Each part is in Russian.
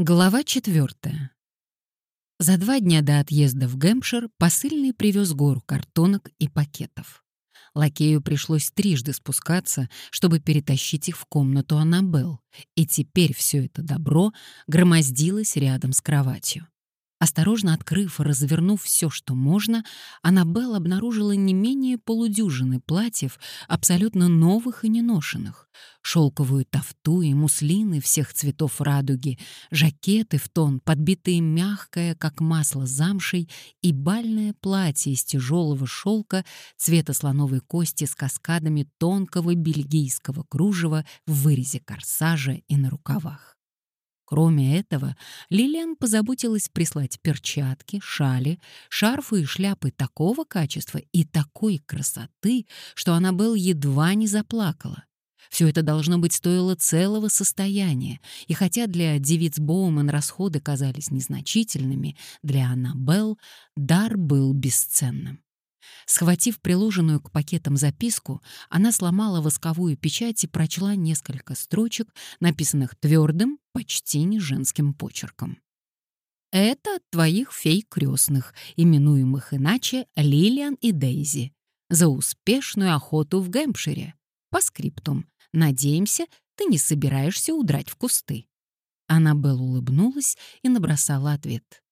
Глава четвертая. За два дня до отъезда в Гэмпшир посыльный привез гору картонок и пакетов. Лакею пришлось трижды спускаться, чтобы перетащить их в комнату Аннабелл, и теперь все это добро громоздилось рядом с кроватью. Осторожно открыв и развернув все, что можно, Аннабелл обнаружила не менее полудюжины платьев, абсолютно новых и неношенных. Шелковую тафту и муслины всех цветов радуги, жакеты в тон, подбитые мягкое, как масло, замшей, и бальное платье из тяжелого шелка цвета слоновой кости с каскадами тонкого бельгийского кружева в вырезе корсажа и на рукавах. Кроме этого, Лилиан позаботилась прислать перчатки, шали, шарфы и шляпы такого качества и такой красоты, что Аннабелл едва не заплакала. Все это должно быть стоило целого состояния, и хотя для девиц Боуман расходы казались незначительными, для Аннабелл дар был бесценным. Схватив приложенную к пакетам записку, она сломала восковую печать и прочла несколько строчек, написанных твердым, почти не женским почерком. «Это от твоих фей крестных, именуемых иначе Лилиан и Дейзи, за успешную охоту в Гэмпшире. По скриптум. Надеемся, ты не собираешься удрать в кусты». Аннабелл улыбнулась и набросала ответ.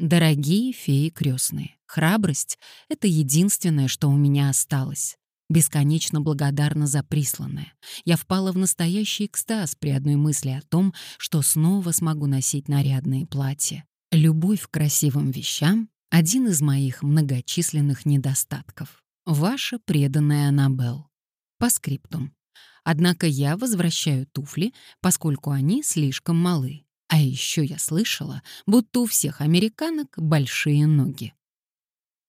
Дорогие феи крестные, храбрость — это единственное, что у меня осталось. Бесконечно благодарна за присланное. Я впала в настоящий экстаз при одной мысли о том, что снова смогу носить нарядные платья. Любовь к красивым вещам — один из моих многочисленных недостатков. Ваша преданная Аннабелл. По скриптум. Однако я возвращаю туфли, поскольку они слишком малы. А еще я слышала, будто у всех американок большие ноги.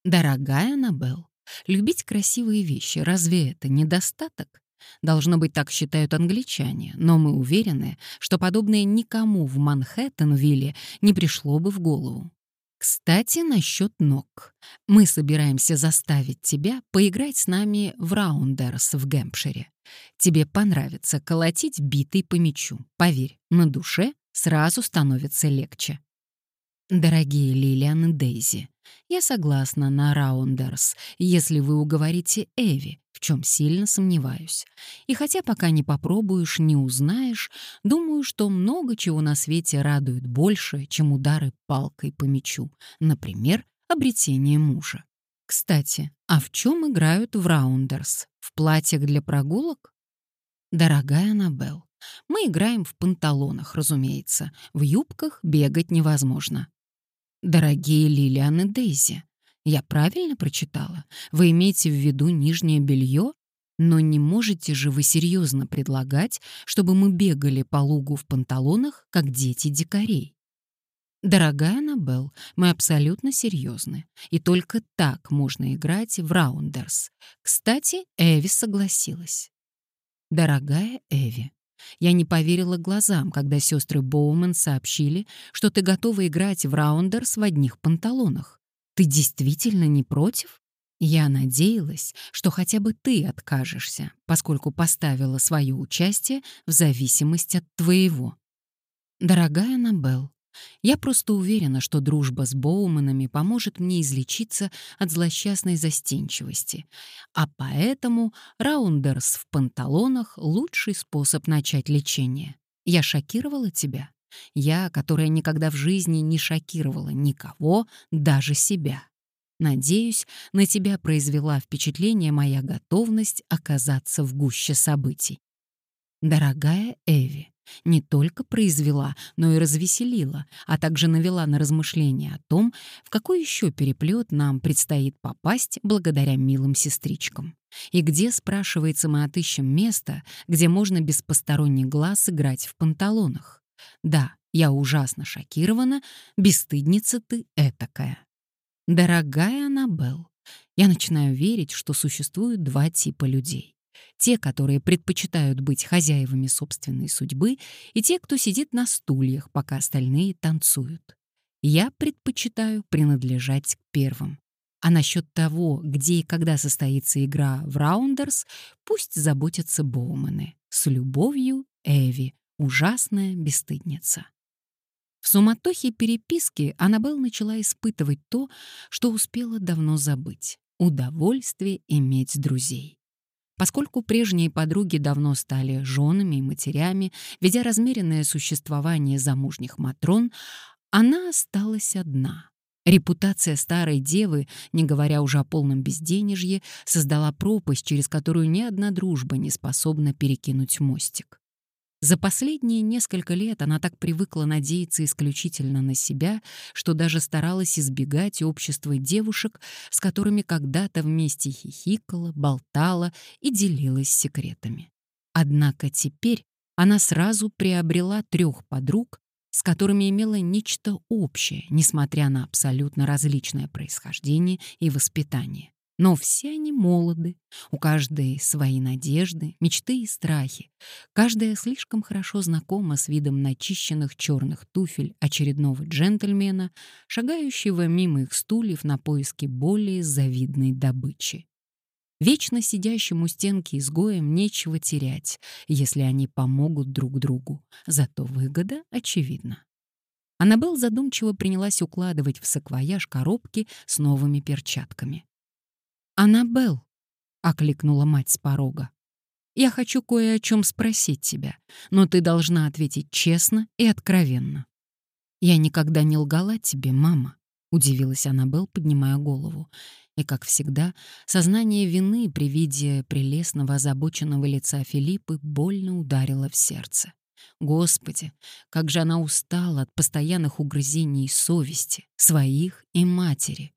Дорогая Аннабелл, любить красивые вещи, разве это недостаток? Должно быть, так считают англичане, но мы уверены, что подобное никому в Манхэттенвилле не пришло бы в голову. Кстати, насчет ног. Мы собираемся заставить тебя поиграть с нами в раундерс в Гэмпшире. Тебе понравится колотить битой по мячу. Поверь, на душе сразу становится легче. Дорогие Лилиан и Дейзи, я согласна на Раундерс, если вы уговорите Эви, в чем сильно сомневаюсь. И хотя пока не попробуешь, не узнаешь, думаю, что много чего на свете радует больше, чем удары палкой по мячу, например, обретение мужа. Кстати, а в чем играют в Раундерс? В платьях для прогулок? Дорогая Аннабелл, мы играем в панталонах, разумеется. В юбках бегать невозможно. Дорогие Лилиан и Дейзи, я правильно прочитала? Вы имеете в виду нижнее белье? Но не можете же вы серьезно предлагать, чтобы мы бегали по лугу в панталонах, как дети дикарей? Дорогая Аннабелл, мы абсолютно серьезны, и только так можно играть в раундерс. Кстати, Эви согласилась. Дорогая Эви, я не поверила глазам, когда сестры Боумен сообщили, что ты готова играть в раундерс в одних панталонах. Ты действительно не против? Я надеялась, что хотя бы ты откажешься, поскольку поставила свое участие в зависимость от твоего. Дорогая Набел, я просто уверена, что дружба с Боуманами поможет мне излечиться от злосчастной застенчивости, а поэтому раундерс в панталонах — лучший способ начать лечение. Я шокировала тебя? Я, которая никогда в жизни не шокировала никого, даже себя. Надеюсь, на тебя произвела впечатление моя готовность оказаться в гуще событий. Дорогая Эви, не только произвела, но и развеселила, а также навела на размышления о том, в какой еще переплет нам предстоит попасть благодаря милым сестричкам. И где, спрашивается, мы отыщем место, где можно без посторонних глаз играть в панталонах. Да, я ужасно шокирована, бесстыдница ты этакая. Дорогая Аннабелл, я начинаю верить, что существуют два типа людей. Те, которые предпочитают быть хозяевами собственной судьбы, и те, кто сидит на стульях, пока остальные танцуют. Я предпочитаю принадлежать к первым. А насчет того, где и когда состоится игра в раундерс, пусть заботятся Боуманы. С любовью, Эви, ужасная бесстыдница. В суматохе переписки Аннабелл начала испытывать то, что успела давно забыть — удовольствие иметь друзей. Поскольку прежние подруги давно стали женами и матерями, ведя размеренное существование замужних матрон, она осталась одна. Репутация старой девы, не говоря уже о полном безденежье, создала пропасть, через которую ни одна дружба не способна перекинуть мостик. За последние несколько лет она так привыкла надеяться исключительно на себя, что даже старалась избегать общества девушек, с которыми когда-то вместе хихикала, болтала и делилась секретами. Однако теперь она сразу приобрела трех подруг, с которыми имела нечто общее, несмотря на абсолютно различное происхождение и воспитание. Но все они молоды, у каждой свои надежды, мечты и страхи. Каждая слишком хорошо знакома с видом начищенных черных туфель очередного джентльмена, шагающего мимо их стульев на поиски более завидной добычи. Вечно сидящему стенки изгоям нечего терять, если они помогут друг другу. Зато выгода очевидна. Аннабелл задумчиво принялась укладывать в саквояж коробки с новыми перчатками. «Аннабелл», — окликнула мать с порога, — «я хочу кое о чем спросить тебя, но ты должна ответить честно и откровенно». «Я никогда не лгала тебе, мама», — удивилась Аннабелл, поднимая голову. И, как всегда, сознание вины при виде прелестного озабоченного лица Филиппы больно ударило в сердце. Господи, как же она устала от постоянных угрызений совести, своих и матери.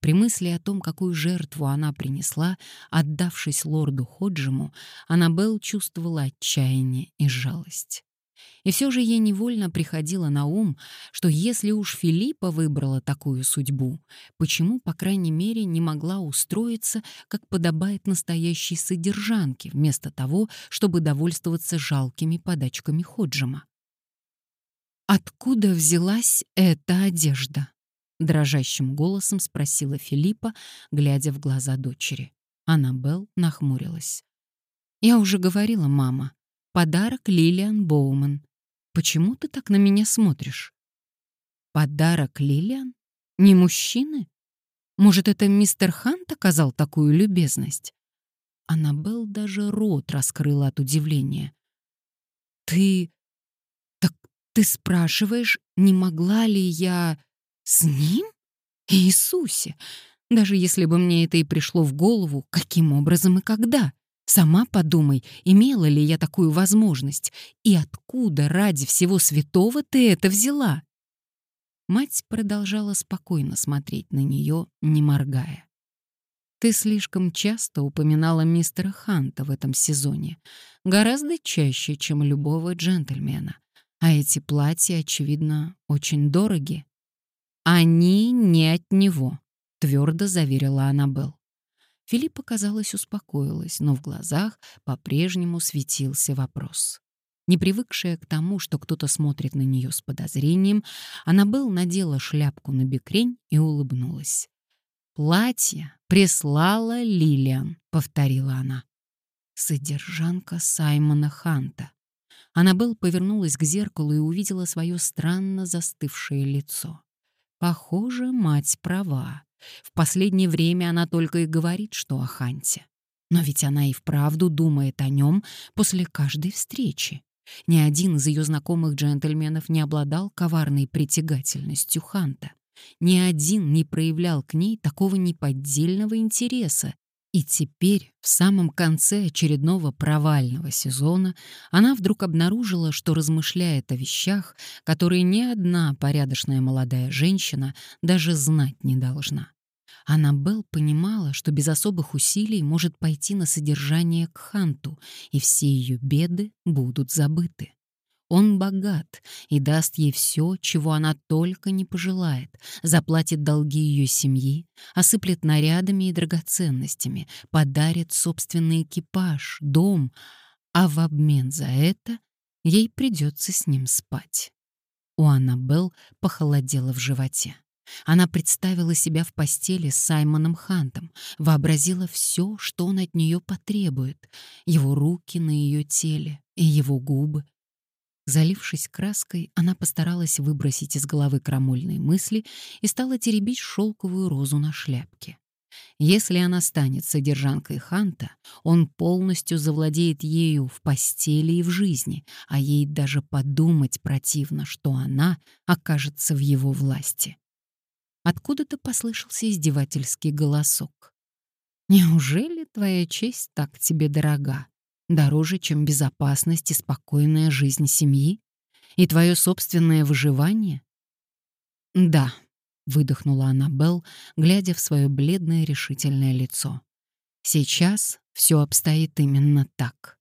При мысли о том, какую жертву она принесла, отдавшись лорду Ходжему, Аннабелл чувствовала отчаяние и жалость. И все же ей невольно приходило на ум, что если уж Филиппа выбрала такую судьбу, почему, по крайней мере, не могла устроиться, как подобает настоящей содержанке, вместо того, чтобы довольствоваться жалкими подачками Ходжема? Откуда взялась эта одежда? — дрожащим голосом спросила Филиппа, глядя в глаза дочери. Аннабелл нахмурилась. «Я уже говорила, мама. Подарок Лилиан Боуман. Почему ты так на меня смотришь?» «Подарок Лилиан? Не мужчины? Может, это мистер Хант оказал такую любезность?» Аннабелл даже рот раскрыла от удивления. «Ты... так ты спрашиваешь, не могла ли я...» С ним? Иисусе! Даже если бы мне это и пришло в голову, каким образом и когда? Сама подумай, имела ли я такую возможность, и откуда ради всего святого ты это взяла? Мать продолжала спокойно смотреть на нее, не моргая. Ты слишком часто упоминала мистера Ханта в этом сезоне, гораздо чаще, чем любого джентльмена. А эти платья, очевидно, очень дороги. «Они не от него», — твердо заверила Аннабелл. Филиппа, казалось, успокоилась, но в глазах по-прежнему светился вопрос. Не привыкшая к тому, что кто-то смотрит на нее с подозрением, Аннабелл надела шляпку на бекрень и улыбнулась. «Платье прислала Лилиан», — повторила она. «Содержанка Саймона Ханта». Аннабелл повернулась к зеркалу и увидела свое странно застывшее лицо. Похоже, мать права. В последнее время она только и говорит, что о Ханте. Но ведь она и вправду думает о нем после каждой встречи. Ни один из ее знакомых джентльменов не обладал коварной притягательностью Ханта. Ни один не проявлял к ней такого неподдельного интереса, и теперь, в самом конце очередного провального сезона, она вдруг обнаружила, что размышляет о вещах, которые ни одна порядочная молодая женщина даже знать не должна. Аннабелл понимала, что без особых усилий может пойти на содержание к Ханту, и все ее беды будут забыты. Он богат и даст ей все, чего она только не пожелает, заплатит долги ее семьи, осыплет нарядами и драгоценностями, подарит собственный экипаж, дом, а в обмен за это ей придется с ним спать. У Аннабелл похолодело в животе. Она представила себя в постели с Саймоном Хантом, вообразила все, что он от нее потребует, его руки на ее теле и его губы, Залившись краской, она постаралась выбросить из головы крамольные мысли и стала теребить шелковую розу на шляпке. Если она станет содержанкой Ханта, он полностью завладеет ею в постели и в жизни, а ей даже подумать противно, что она окажется в его власти. Откуда-то послышался издевательский голосок. «Неужели твоя честь так тебе дорога? Дороже, чем безопасность и спокойная жизнь семьи? И твое собственное выживание?» «Да», — выдохнула Аннабелл, глядя в свое бледное решительное лицо. «Сейчас все обстоит именно так.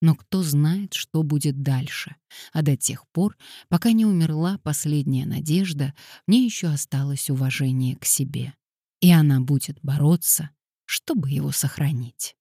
Но кто знает, что будет дальше. А до тех пор, пока не умерла последняя надежда, мне еще осталось уважение к себе. И она будет бороться, чтобы его сохранить.